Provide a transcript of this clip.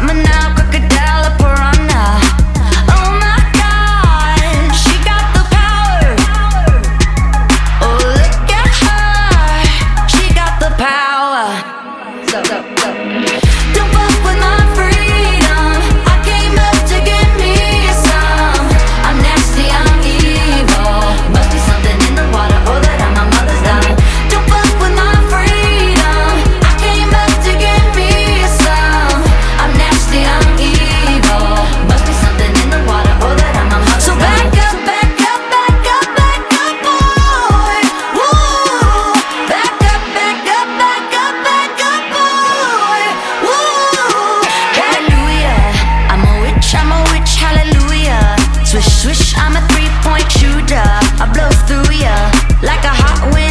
I'm a like a hot wind.